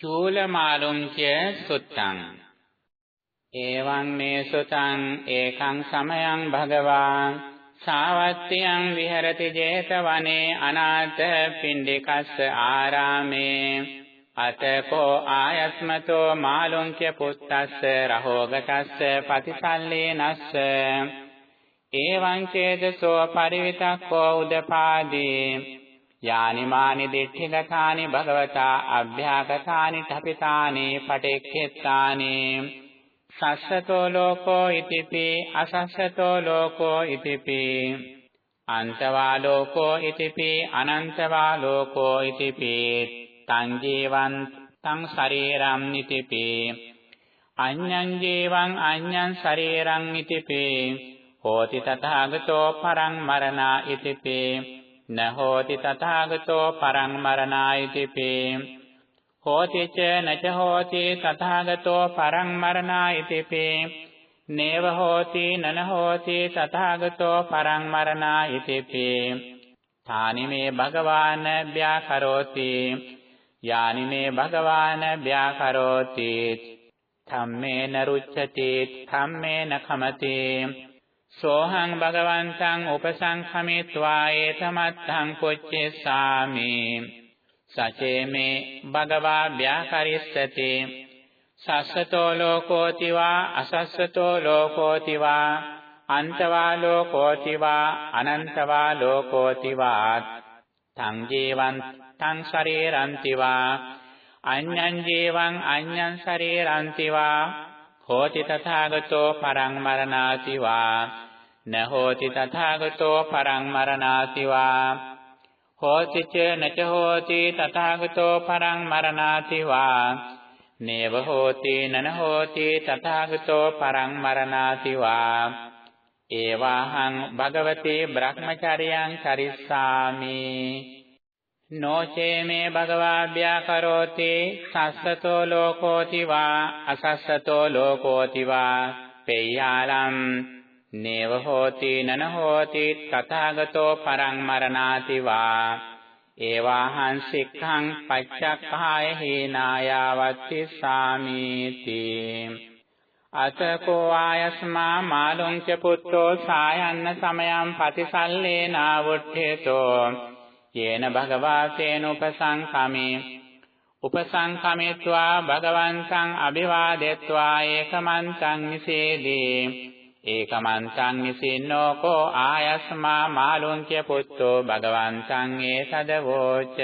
චූලමාලුංච සුත්තං. එවං මේ සුතං ඒකං සමයං භගවා සාවත්තියං විහෙරති 제තවනේ අනාථ පිණ්ඩිකස්ස ආරාමේ. අතකෝ ආයස්මතෝ මාලුංච පුත්තස්ස රහෝගතස්ස පතිසල්ලේනස්ස එවං චේදසෝ පරිවිතක්කෝ උදපාදී. යානිමානි දිට්ඨිගතානි භගවතා අභ්‍යාගතානි තපිතානි පටික්ඛෙත්තානි සස්සතෝ ලෝකෝ ඉතිපි අසස්සතෝ ලෝකෝ ඉතිපි අන්තවා ලෝකෝ ඉතිපි අනන්තවා ලෝකෝ ඉතිපි තං ජීවං තං ශරීරං ඉතිපි අඤ්ඤං ජීවං අඤ්ඤං ශරීරං ඉතිපි හෝති තථාගතෝ පරං මරණා ඉතිපි න හෝති තථාගතෝ පරං මරණායිතිපේ හෝති ච නච හෝති තථාගතෝ පරං මරණායිතිපේ නේව හෝති නන හෝති තථාගතෝ පරං මරණායිතිපේ තානි මේ භගවාන ව්‍යාකරෝති. යානි මේ භගවාන ව්‍යාකරෝති. ධම්මේන රුච්ඡති ධම්මේන khමති සෝහං භගවන්තං උපසංඛමිත්වා ඒතමත්තං පුච්චේසාමි සචේ මේ භගවා ව්‍යාකරිස්සති। සස්සතෝ ලෝකෝති වා අසස්සතෝ ලෝකෝති වා අන්තවා ලෝකෝති වා අනන්තවා ලෝකෝති වා තං ජීවං තං ශරීරන්ති වා අඤ්ඤං ජීවං අඤ්ඤං ශරීරන්ති වා හෝති තථාගතෝ පරං මරණාති වා න හෝති තථාගතෝ පරං මරණාති වා හෝති ච නච හෝති තථාගතෝ පරං මරණාති වා නේව හෝති නන හෝති තථාගතෝ පරං මරණාති වා ඒවාහං භගවති බ්‍රහ්මචර්යං චරිස්සාමි. නොචේ මේ භගවා ව්‍යාකරෝති සස්සතෝ ලෝකෝති වා අසස්සතෝ ලෝකෝති වා පෙය්‍යාලම් නේව හෝති නන හෝති තථාගතෝ පරං මරණාති වා ඒවාහං සික්ඛං පච්චක්ඛාය හේනායාවත්ති සාමීති අතකෝ ආයස්මා මාළුංච පුත්තෝ සායන්න සමයං පතිසල්ලේනා වුට්ඨේතෝ යේන භගවාසේන උපසංකමේ උපසංකමෙත්වා භගවන්තං අභිවාදෙත්වා ඒකමන්තං නිසේදී. ඒකමන්තං නිසින්නෝකෝ ආයස්මා මාළුන්ක්‍ය පුත්තෝ භගවන්තං ඒ සදවෝච.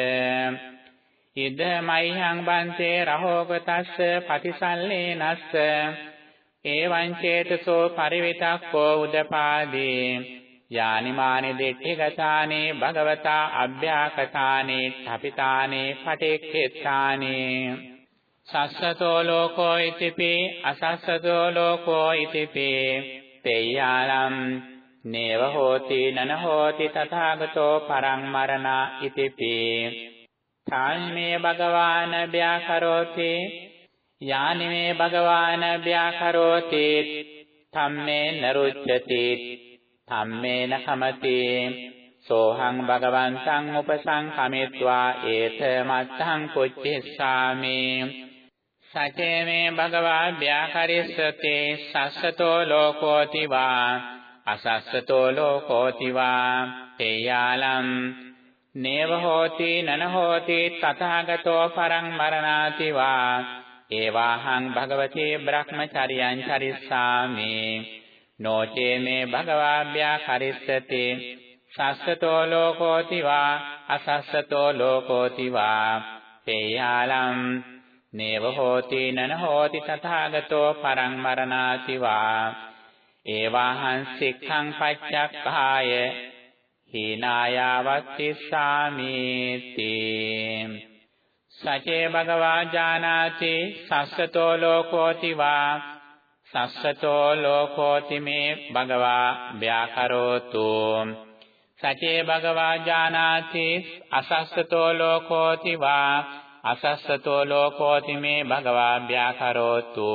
ඉද මයිහං බන්තේ රහෝගතස්ස පටිසල්ලේනස්ස. ඒවං චේතසෝ පරිවිතක්කෝ උදපාදී. යානිමානි දිට්ඨිගතානේ භගවතා අභ්‍යාකතානේ තපිතානේ පටික්ඛෙත්තානේ සස්සතෝ ලෝකෝ ඉතිපි අසස්සතෝ ලෝකෝ ඉතිපි තේයාලම් නේව හෝති නන හෝති තථාගතෝ පරං මරණා ඉතිපි තාල්මේ භගවාන ව්‍යාකරෝති යානිමේ භගවාන ව්‍යාකරෝති ධම්මේ නරුච්ඡති ධම්මේන කමති සෝහං භගවන්තං උපසංකමිත්වා ඒත මත්තං කුච්චිස්සාමි। සචේ මේ භගවා ව්‍යාකරිස්සති සස්සතෝ ලෝකෝති වා අසස්සතෝ ලෝකෝති වා තේයාලම්। නේව හෝති නන හෝති තථාගතෝ පරං මරණාති වා ඒවාහං භගවති බ්‍රහ්මචර්යං චරිස්සාමි। නොචේ මේ භගවා ව්‍යාකරිස්සති සස්සතෝ ලෝකෝති වා අසස්සතෝ ලෝකෝති වා තේයාලම් නේව හෝති නන හෝති තථාගතෝ පරං මරණාති වා ඒවාහං සික්ඛං පච්චක්ඛාය. හීනායවත්තිස්සාමීති සචේ භගවා ජානාති සස්සතෝ ලෝකෝති වා සස්සතෝ ලෝකෝති මේ භගවා ව්‍යාකරෝතු. සචේ භගවා ජානාති අසස්සතෝ ලෝකෝති වා අසස්සතෝ ලෝකෝති මේ භගවා ව්‍යාකරෝතු.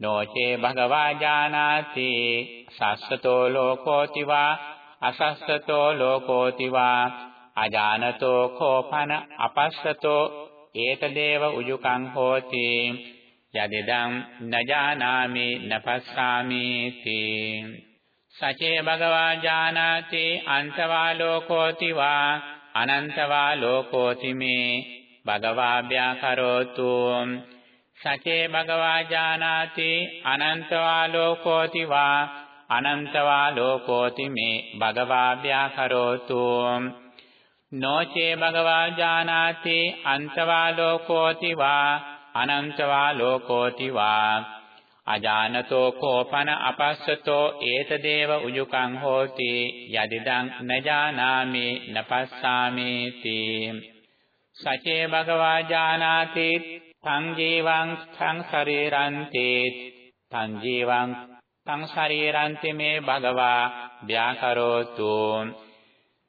නොචේ භගවා ජානාති සස්සතෝ ලෝකෝති වා අසස්සතෝ ලෝකෝති වා අජානතෝ කෝපන අපස්සතෝ ඒතදේව උජුකං හෝති. යදිදං නජානාමි නපස්සාමි තී සචේ භගවා ජානාති අන්තවා ලෝකෝති වා අනන්තවා ලෝකෝති මේ භගවා ව්‍යාකරෝතු සචේ භගවා ජානාති අනන්තවා ලෝකෝති වා අනන්තවා ලෝකෝති මේ භගවා ව්‍යාකරෝතු නොචේ භගවා ජානාති අන්තවා ලෝකෝති වා අනන්තවා ලෝකෝති වා. අජානතෝ කෝපන අපස්සතෝ ඒතදේව උජුකං හෝති. යදිදං නජානාමි නපස්සාමි තී සචේ භගවා ජානාති තං ජීවං තං ශරීරන්ති. තං ජීවං තං ශරීරන්ති මේ භගවා ව්‍යාකරෝතු.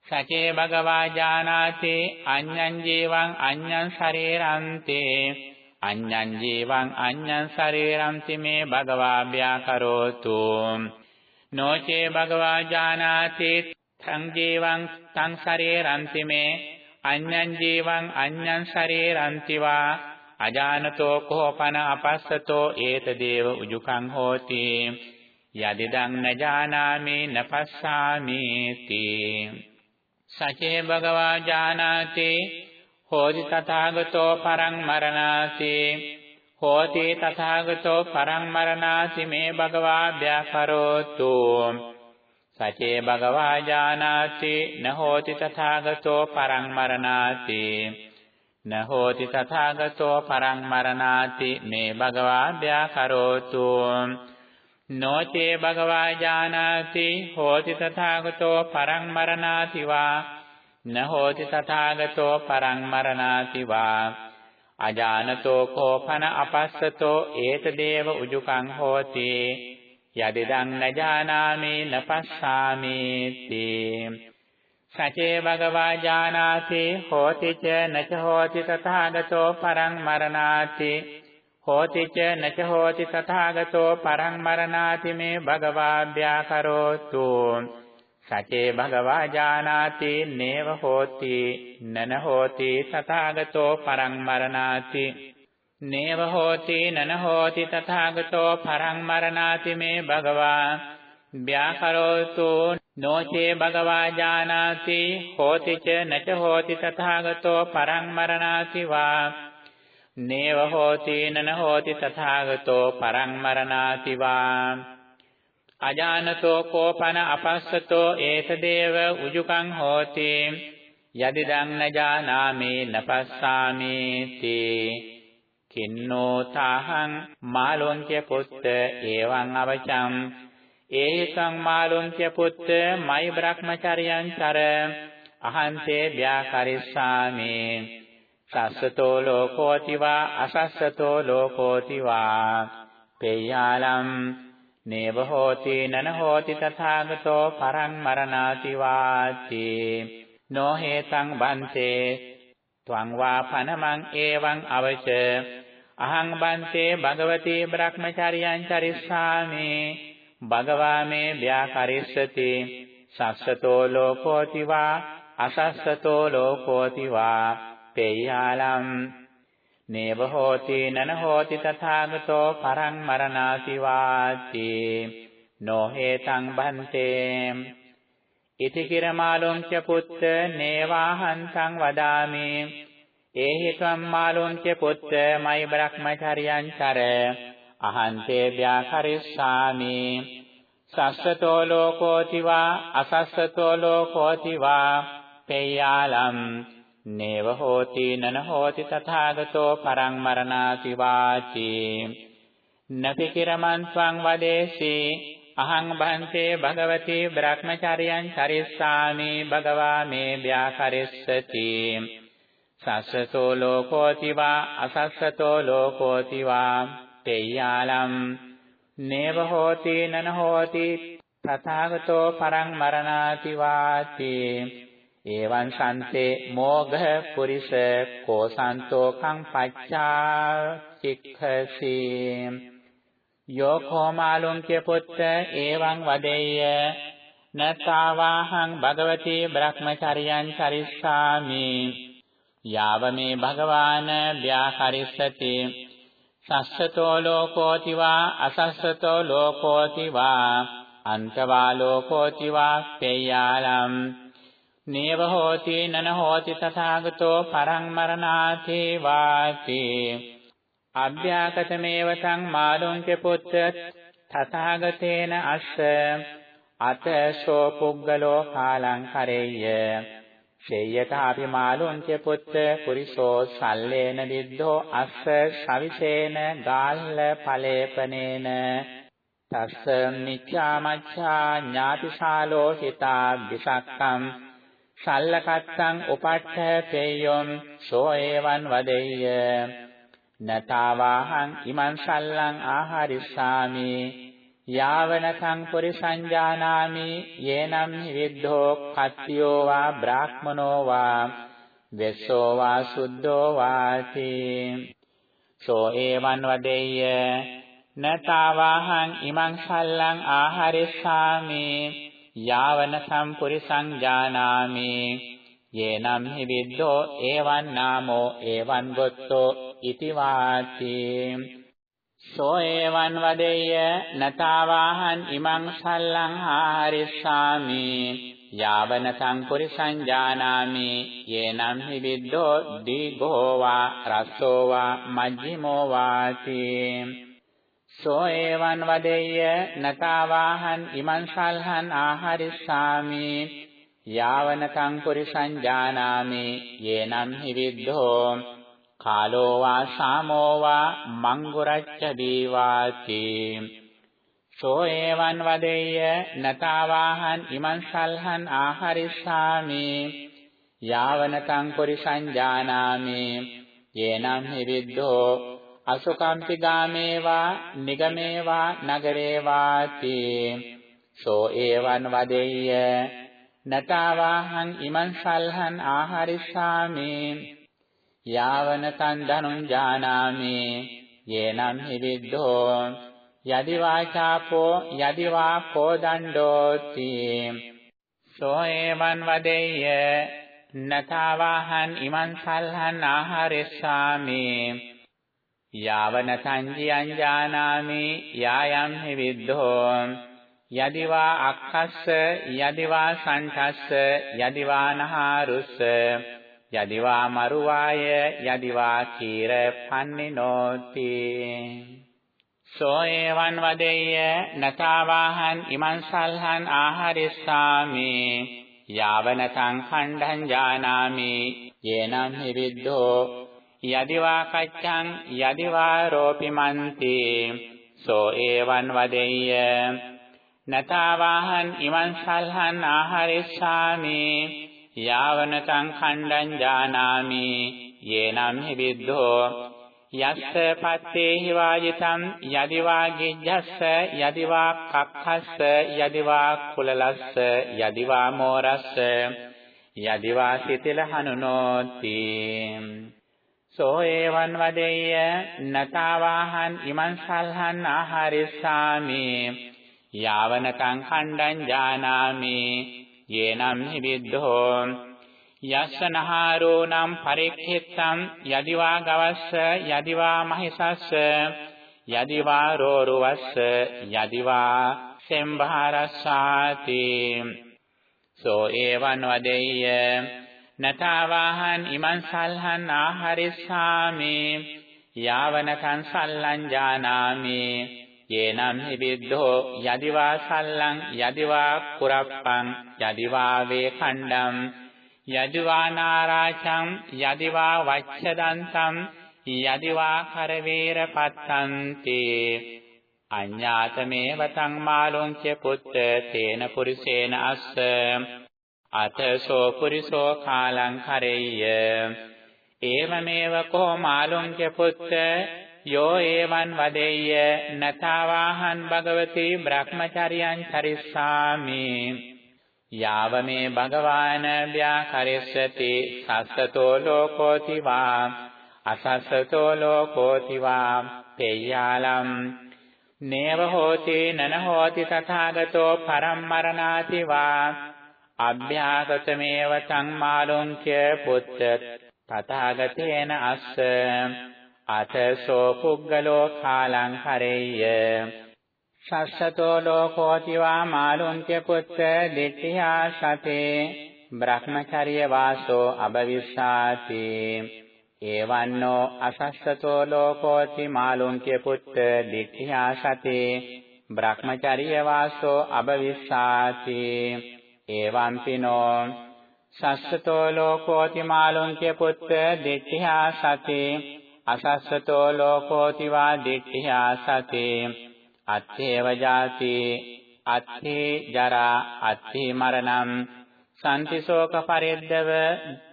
සචේ භගවා ජානාති අඤ්ඤං ජීවං අඤ්ඤං ශරීරන්ති. අඤ්ඤං ජීවං අඤ්ඤං ශරීරන්ති මේ භගවා ව්‍යාකරෝතු නොචේ භගවා ජානාති තං ජීවං තං ශරීරන්ති මේ අඤ්ඤං ජීවං අඤ්ඤං ශරීරන්ති වා අජානතෝ කෝපන අපස්සතෝ ඒතදේව උජුකං හෝති. යදිදං නජානාමි නපස්සාමි තී. සචේ භගවා ජානාති හෝති තථාගතෝ පරං මරණාති හෝති තථාගතෝ පරං මරණාති මේ භගවා ව්‍යාකරෝතු සචේ භගවා ජානාති නහෝති තථාගතෝ පරං මරණාති නහෝති තථාගතෝ පරං මරණාති මේ භගවා ව්‍යාකරෝතු නොචේ භගවා ජානාති හෝති තථාගතෝ පරං මරණාති වා න හෝති තථාගතෝ පරං මරණාති වා අජානතෝ කෝපන අපස්සතෝ ඒතදේව උජුකං හෝති යදිදං නජානාමි නපස්සාමි තී සචේ භගවා ජානාති හෝති ච නච හෝති තථාගතෝ පරං මරණාති හෝති ච නච හෝති තථාගතෝ පරං මරණාති මේ භගවා ව්‍යාකරෝතු සචේ භගවා ජානාති නේව හෝති නන හෝති තථාගතෝ පරං මරණාති. නේව හෝති නන හෝති තථාගතෝ පරං මරණාති මේ භගවා. ව්‍යාකරෝතු නොචේ භගවා ජානාති හෝති ච නච හෝති තථාගතෝ පරං මරණාති වා. නේව හෝති නන හෝති තථාගතෝ පරං මරණාති වා. අජානතෝ කෝපන අපස්සතෝ ඒතදේව උජුකං හෝති. යදිදං නජානාමි නපස්සාමි තී. කින්නෝ තාහං මාලොංච පුත්ත එවං අවචම්. ඒහිසං මාලොංච පුත්ත මයි බ්‍රහ්මචර්යං චර. අහන්තේ ව්‍යාකරිස්සාමි. සස්සතෝ ලෝකෝති වා අසස්සතෝ ලෝකෝති වා පේයාලම් නේව හෝති නන හෝති තථාගතෝ පරං මරණාති වාති නෝ හේතං බන්තේ ත්වං වා පනමං එවං අවච. අහං බන්තේ භගවති බ්‍රහ්මචාරියං චරිස්සාමි. භගවා මේ ව්‍යාකරිස්සති. සස්සතෝ ලෝකෝති වා අසස්සතෝ ලෝකෝති වා. පේයාලම් නේව හෝති නන හෝති තථාගතෝ පරං මරණාති වාති නොහේතං බන්තේ ඉති කිරමාලොං ච පුත්ත නේවාහන්තං වදාමි ඒහි ත්වම් මාලොං ච පුත්ත මයි බ්‍රහ්මචර්යං චර අහන්තේ ව්‍යාකරිස්සාමි සස්සතෝ ලෝකෝති වා අසස්සතෝ ලෝකෝති වා පේයාලම් නේව හෝති නන හෝති තථාගතෝ පරං මරණාති වාචි. නපි කිරමන් ස්වං වදේසි. අහං බන්තේ භගවති බ්‍රහ්මචර්යං චරිස්සාමි භගවා මේ ව්‍යාකරිස්සති. සස්සතෝ ලෝකෝති වා අසස්සතෝ ලෝකෝති වා තේයාලම්. නේව හෝති නන හෝති තථාගතෝ පරං මරණාති වාති එවං සන්තේ මෝඝ පුරිස කෝසන්තෝ කං පච්චා චික්ඛසි යෝ කෝමාලුංක්‍ය පුත්ත එවං වදෙය්‍ය। නතාවාහං භගවති බ්‍රහ්මචර්යං චරිස්සාමි। යාව මේ භගවාන ව්‍යාකරිස්සති සස්සතෝ ලෝකෝති වා අසස්සතෝ ලෝකෝති වා අන්තවා ලෝකෝති වා පේයාලම් නේව හෝති නන හෝති තථාගතෝ පරං මරණාති වාති. අභ්‍යාකතමේව තං මාළුංච පුත්ත තථාගතේන අස්ස. අතසෝ පුග්ගලෝ කාලං කරෙය්‍ය. ශේයතාපි මාළුංච පුත්ත පුරිසෝ සල්ලේන විද්ධෝ අස්ස ශවිසේන ගාල්ල ඵලේපනේන තස්ස නිච්ඡාමච්ඡා ඥාතිශාලෝ හිතා විසක්කම් සල්ලකත්තං උපට්ඨ පේයොම් සෝ එවං වදෙය්‍ය නතාවාහං ඉමං සල්ලං ආහාරිස්සාමි යාවනකං පුරිසංජානාමි යේනම් විද්ධෝ කත්තියෝ වා බ්‍රාහ්මනෝ වා වෙස්සෝ වා සුද්ධෝ වාති සෝ එවං වදෙය්‍ය නතාවාහං ඉමං සල්ලං ආහාරිස්සාමි යාවන සම්පුරිසං ජානාමි යේනම් හි විද්දෝ එවං නාමෝ එවං ගොත්තෝ ඉති වාති සෝ එවං වදෙය්‍ය නතාවාහං ඉමං සල්ලං ආහාරිස්සාමි යාවන සංපුරිසං ජානාමි යේනම් හි විද්දෝ දීඝෝ වා රස්සෝ වා මජ්ජිමෝ වාති සෝ එවං වදෙය්‍ය නතාවාහං ඉමං සල්හං ආහාරිස්සාමි. යාවන සංපුරිසං ජානාමි යේනම් හි විද්දෝ කාලෝ වා සාමෝ වා මංගුරච්ච දීවාති. සෝ එවං වදෙය්‍ය නතාවාහං ඉමං සල්හං ආහරිස්සාමි. යාවනතං පුරිසං ජානාමි යේනම් හි විද්ධෝ. අසුකම්පි ගාමේවා නිගමේවා නගරේවාති සෝ එවං වදෙය්‍ය. නතාවාහං ඉමං සල්හං ආහරිස්සාමි. යාවන කන්දනුං ජානාමි. යේනම් හිවිද්ධෝ යදි වාචාපෝ යදි වා කෝදණ්ඩෝති සෝ එවං වදෙය්‍ය. නතාවාහං ඉමං සල්හං ආහාරෙස්සාමි. යාවන සංජියං ජානාමි යායම් හිවිද්ධෝ යදිවා අක්ඛස්ස යදිවා සංඛස්ස යදිවා නහාරුස්ස යදිවා මරුවාය යදිවා කීර පන්නිනෝති සෝ එවං වදෙය්‍ය නතාවාහං ඉමං සල්හං ආහාරිස්සාමි යාවනතං khණ්ඩං ජානාමි යේනම් හි විද්ධෝ යදිවා කච්ඡං යදිවා රෝපිමන්ති සෝ එවං වදෙය්‍ය නතාවාහං ඉමං සල්හං ආහාරිස්සාමි යාවනතං khණ්ඩං ජානාමි යේනම් හි විද්ධෝ යස්ස පත්තේහි වාජිතං යදිවා ගිජ්ජස්ස යදිවා කක්ඛස්ස යදිවා කුලලස්ස යදිවා මෝරස්ස යදිවා සිතිල හනුනෝති සෝ එවං වදෙය්‍ය නතාවාහං ඉමං සල්හං ආහාරිස්සාමි. යාවනකං khණ්ඩං ජානාමි. යේනම් හි විද්ධෝ යස්සනහාරෝ නම් පරික්ඛිත්තං යදිවා ගවස්ස යදිවා මහිසස්ස යදිවා රෝරුවස්ස යදිවා සෙම්භාරස්සාති. සෝ ඒවං වදෙය්‍ය නතාවාහං ඉමං සල්හං ආහරිස්සාමි. යාවනකං සල්ලං ජානාමි. යේනම් හිබිද්ධෝ යදිවා සල්ලං යදිවා කුරප්පං යදිවා වේ khණ්ඩම් යදිවා නාරාචං යදිවා වච්ඡදන්තං යදිවා කරවේර පත්තන්ති අඤ්ඤාතමේ වතං මාලොංච පුත්ත තේන පුරිසේන අස්ස. අතසෝ පුරිසෝ කාලං කරෙය්‍ය। ඒවමේව කෝ මාලොංච පුත්ත යෝ ඒවං වදෙය්‍ය। නතාවාහං භගවති බ්‍රහ්මචර්යං චරිස්සාමි। යාව මේ භගවාන ව්‍යාකරිස්සති සස්සතෝ ලෝකෝති වා අසස්සතෝ ලෝකෝති වා පේයාලම්। නේව හෝති නන හෝති තථාගතෝ පරම්මරණාති වා අභ්‍යාසතමේව සංමාලොංච පුත්ත තථාගතේන අස්ස. අතසෝ පුග්ගලෝ කාලං කරෙය්‍ය. සස්සතෝ ලෝකෝති වා මාළුන්්‍ය පුත්ත දිට්ඨියා සතේ. බ්‍රහ්මචර්ය වාසෝ අබවිස්සාති ඒවන්නෝ අසස්සතෝ ලෝකෝති මාළුන්්‍ය පුත්ත දිට්ඨියා සතේ. බ්‍රහ්මචර්ය වාසෝ අබවිස්සාති ඒවම්පිනෝ සස්සතෝ ලෝකෝති මාළුන්්‍ය පුත්ත දිට්ඨියා සතේ අසස්සතෝ ලෝකෝති වා දිට්ඨියා සතේ අත්තේව ජාති අත්තේ ජරා අත්තේ මරණං සම්තිශෝක පරිද්දව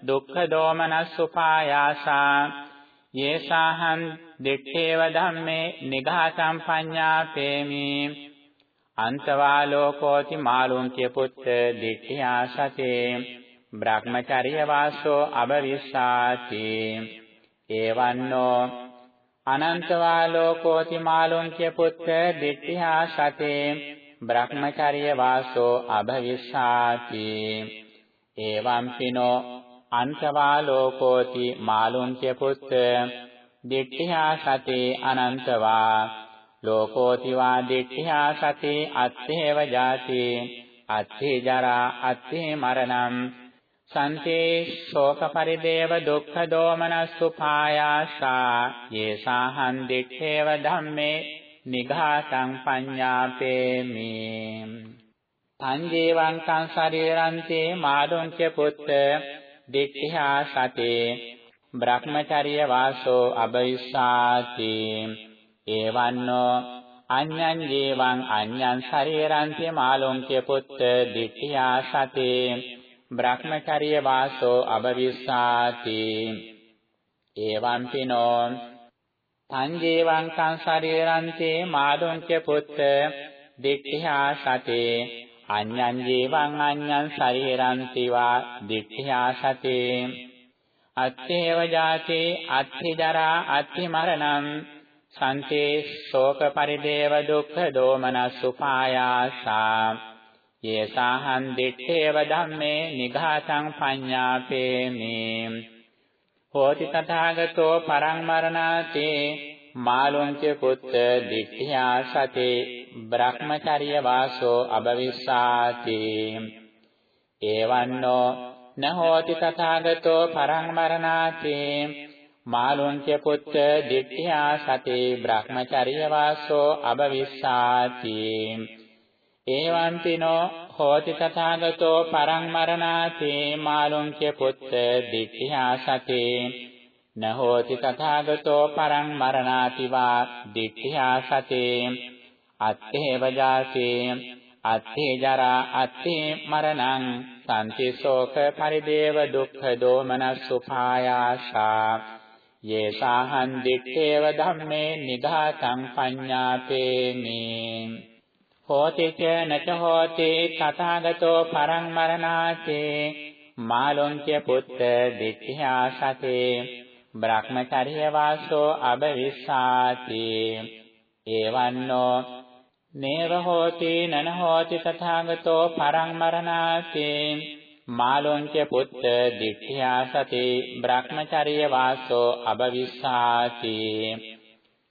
දුක්ඛ දෝමනස්සුපායාසා යේසාහං දිත්තේව ධම්මේ නිඝාසම් පඤ්ඤාපේමි අන්තවා ලෝකෝති මාළුන්්‍ය පුත්ත දිට්ඨියා සතේ බ්‍රහ්මචර්ය වාසෝ අබවිස්සාති. ඒවන්නෝ අනන්තවා ලෝකෝති මාළුන්්‍ය පුත්ත දිට්ඨියා සතේ බ්‍රහ්මචර්ය වාසෝ අභවිස්සාති එවම්පිනෝ අන්තවා ලෝකෝති මාළුන්්‍ය පුත්ත දිට්ඨියා සතේ අනන්තවා ලෝකෝති වා දිට්ඨියා සතේ අත්තේව ජාති අත්තේ ජරා අත්තේ මරණං සන්තේ ශෝක පරිදේව දුක්ඛ දෝමනස්සු පායාසා යේසාහං දිත්තේව ධම්මේ නිඝාතං පඤ්ඤාපේමි. පංජේවං කං ශරීරන්තේ මාදුංච පුත්ත දික්ඛා සතේ බ්‍රහ්මචර්ය වාසෝ අබයිස්සාති ඒවන්නෝ අඤ්ඤං ජීවං අඤ්ඤං ශරීරන්තේ මාළුංච පුත්ත දික්ඛා සතේ. බ්‍රහ්මචර්ය වාසෝ අබවිස්සාති ඒවම්පිනෝ සංජේවං සංසාරේරන්තේ මාදුංච පුත්ත දික්ඛා සතේ. අඤ්ඤං ජීවං අඤ්ඤං ශරීරන්ති වා දික්ඛා සතේ. අත්තේව ජාතේ අත්ථි ජරා අත්ථි මරණං සන්තේ ශෝක පරිදේව දුක්ඛ දෝමනසුපායාසා යේසාහං දිත්තේව ධම්මේ නිඝාතං පඤ්ඤාපේමි. හෝති තථාගතෝ පරං මරණාතේ මාළුංච පුත්ත දිට්ඨියා සතේ බ්‍රහ්මචර්ය වාසෝ අබවිස්සාති එවන්නෝ නහෝති තථාගතෝ පරං මරණාතේ මාළුංච පුත්ත දිට්ඨියා සතේ බ්‍රහ්මචර්ය වාසෝ අබවිස්සාති එවන්තිනෝ හෝති තථාගතෝ පරං මරණාතේ. මාළුංච පුත්ත දිට්ඨියා සතේ නහෝති තථාගතෝ පරං මරණාති වා දිට්ඨියා සතේ. අත්තේව ජාතේ අත්තේ ජරා අත්තේ මරණං. සම්ති ශෝක පරිදේව දුක්ඛ දෝමනස්සුපායාසා යේසාහං දිත්තේව ධම්මේ නිඝාතං පඤ්ඤාපේමි හෝති ච නච හෝති තථාගතෝ පරං මරණාතේ। මාළුංච පුත්ත දිට්ඨියා සතේ බ්‍රහ්මචර්ය වාසෝ අබවිස්සාති। එවන්නෝ නේව හෝති නන හෝති තථාගතෝ පරං මරණාතේ। මාළුංච පුත්ත දිට්ඨියා සතේ බ්‍රහ්මචර්ය වාසෝ අබවිස්සාති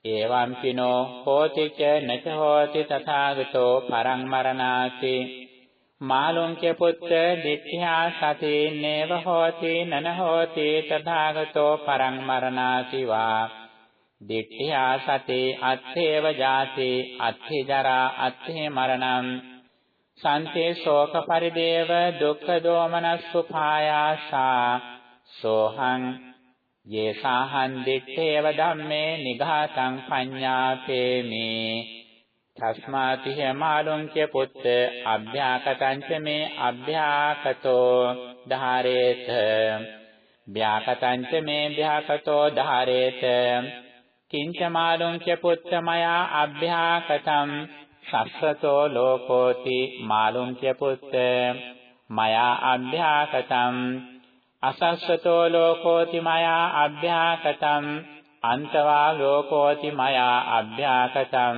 එවම්පිනෝ හෝති ච නච හෝති තථාගතෝ පරං මරණාති. මාළුංච පුත්ත දිට්ඨියා සතේ නේව හෝති නන හෝති තථාගතෝ පරං මරණාති වා. දිට්ඨියා සතේ අත්තේව ජාතේ අත්ථි ජරා අත්ථි මරණං. සන්තේ ශෝක පරිදේව දුක්ඛ දෝමනස්සුපායාසා සෝහං යේසාහං දිත්තේව ධම්මේ නිඝාතං පඤ්ඤාපේමි තස්මාති හමාලුංච පුත්ත අභ්‍යාකතං ච මේ අභ්‍යාකතෝ ධාරේත භ්‍යාකතං ච මේ භ්‍යාකතෝ ධාරේත කිංච මාලුංච පුත්ත මයා අභ්‍යාකතං සස්සතෝ ලෝකෝති මාලුංච පුත්ත। මයා අභ්‍යාකතං। අසස්සතෝ ලෝකෝති මයා අභ්‍යාකතං। අන්තවා ලෝකෝති මයා අභ්‍යාකතං।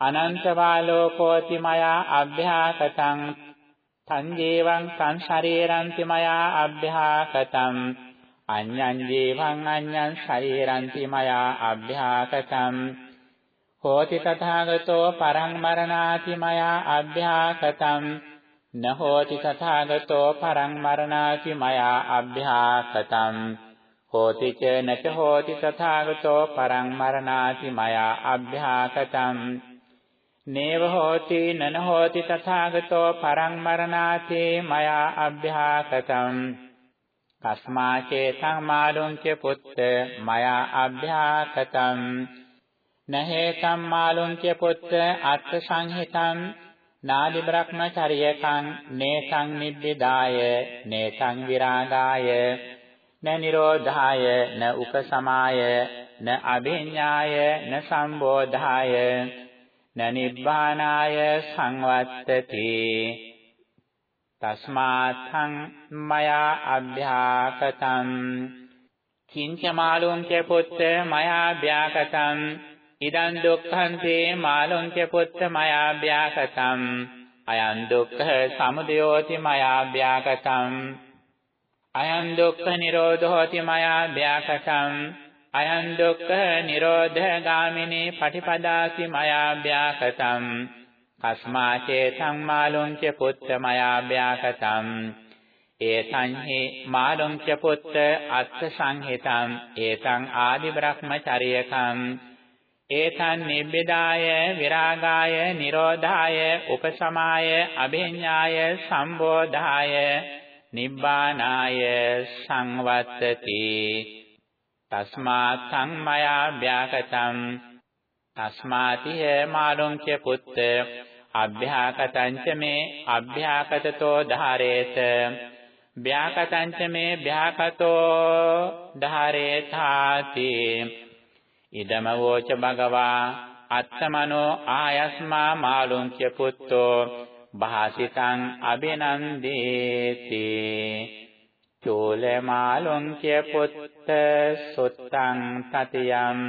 අනන්තවා ලෝකෝති මයා අභ්‍යාකතං। සංජීවං සංශරීරන්ති මයා අභ්‍යාකතං। අඤ්ඤං ජීවං අඤ්ඤං ශරීරන්ති මයා අභ්‍යාකතම් හෝති තථාගතෝ පරං මරණාති මයා අභ්‍යාකතම් න හෝති තථාගතෝ පරං මරණාති මයා අභ්‍යාකතම් හෝති ච නච හෝති තථාගතෝ පරං මරණාති මයා අභ්‍යාකතම් නේව හෝති නන හෝති තථාගතෝ පරං මරණාති මයා අභ්‍යාකතම් කස්මා චේතං මාළුංච පුත්ත මයා අභ්‍යාකතම් නහේතම් මාළුංච පුත්ත අත්ථ සංහිතං නාදි බ්‍රහ්මචර්යකං නේසං නිබ්බිදාය නේසං විරාගාය න නිරෝධාය න උපසමාය න අභිඤ්ඤාය න සම්බෝධාය න නිබ්බානාය සංවත්තති. තස්මාත්ථං මයා අභ්‍යාකතං. කිංච මාළුංච පුත්ත මයා අභ්‍යාකතං. ඉදං දුක්ඛං තේ මාළුංච පුත්ත මයා අභ්‍යාකතං අයං දුක්ඛ සමුදයෝති මයා අභ්‍යාකතං අයං දුක්ඛ නිරෝධෝති මයා ව්‍යාකටං අයං දුක්ඛ නිරෝධ ගාමිනී පටිපදාසි මයා ව්‍යාකටං කස්මා චේතං මාළුං ච පුත්ත මයා ව්‍යාකටං ඒතං හි මාළුං ච පුත්ත අත්ථ සංහිතං ඒතං ආදි බ්‍රහ්මචර්යකං ඒතං නිබ්බිදාය විරාගාය නිරෝධාය උපසමාය අභිඤ්ඤාය සම්බෝධාය නිබ්බානාය සංවත්තති. තස්මාත් සංමයා ව්‍යාකතං තස්මාතිහ මාළුංච පුත්ත. අභ්‍යාකතං ච මේ අභ්‍යාකතතෝ ධාරේත. ව්‍යාකතං ච මේ ව්‍යාකතෝ ධාරේතාති ඉදම වෝච භගවා අත්තමනෝ ආයස්මා මාළුංච පුත්තෝ භාසිතං අබිනන්දේති චෝලමාලොං කිය පුත්ත සුත්තං තතියම්